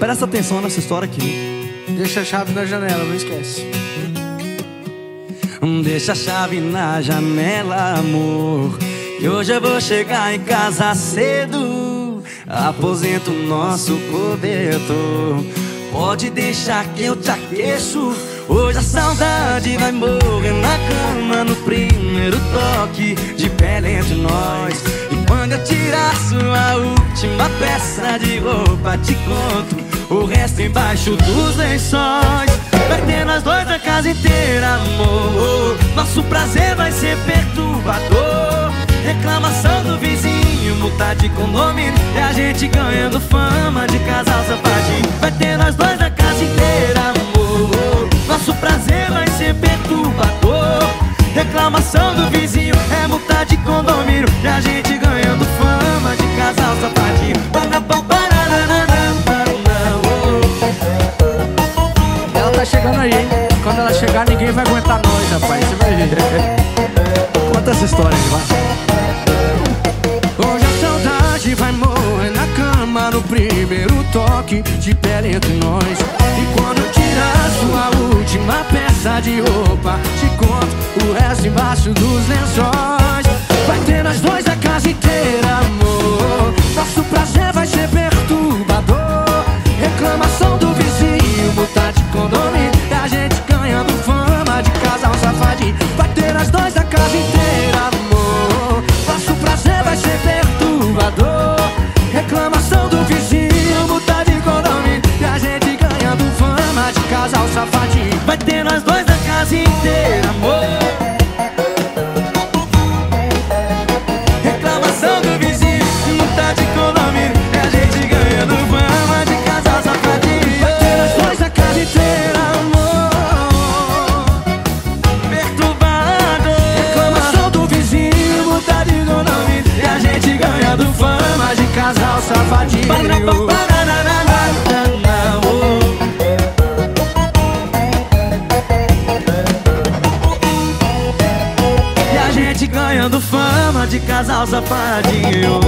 Presta atenção nessa história aqui. Deixa a chave na janela, não esquece. Deixa a chave na janela, amor. E hoje eu vou chegar em casa cedo. Aposento nosso cobertor. Pode deixar que eu te aqueço. Hoje a saudade vai morrer na cama no primeiro toque de pele entre nós. E quando eu tirar sua última peça de roupa, te conto o resto embaixo dos lençóis. Vai ter nós dois na casa inteira, amor. Nosso prazer vai ser perturbador. Reclamação do vizinho, multa de condomínio. E a gente ganhando fama de casal safadinho. Vai ter nós dois na casa inteira, amor. Nosso prazer vai ser perturbador. Reclamação do vizinho é multa de condomínio. E a gente ganhando fama de casal safadinho. Tá chegando aí? Quando ela chegar, ninguém vai aguentar nós, rapaz. Você vai ver. Conta essa história vai. Hoje a saudade vai morrer na cama no primeiro toque de pele entre nós. E quando tirar sua última peça de roupa, te conto o resto embaixo dos lençóis. Casa inteira, amor. Nosso prazer vai ser perturbador. Reclamação do vizinho, multa de condomínio. E a gente ganhando fama de casal safadinho. Vai ter nós dois a casa inteira, amor. Safadinho. E a gente ganhando fama de casal safadinho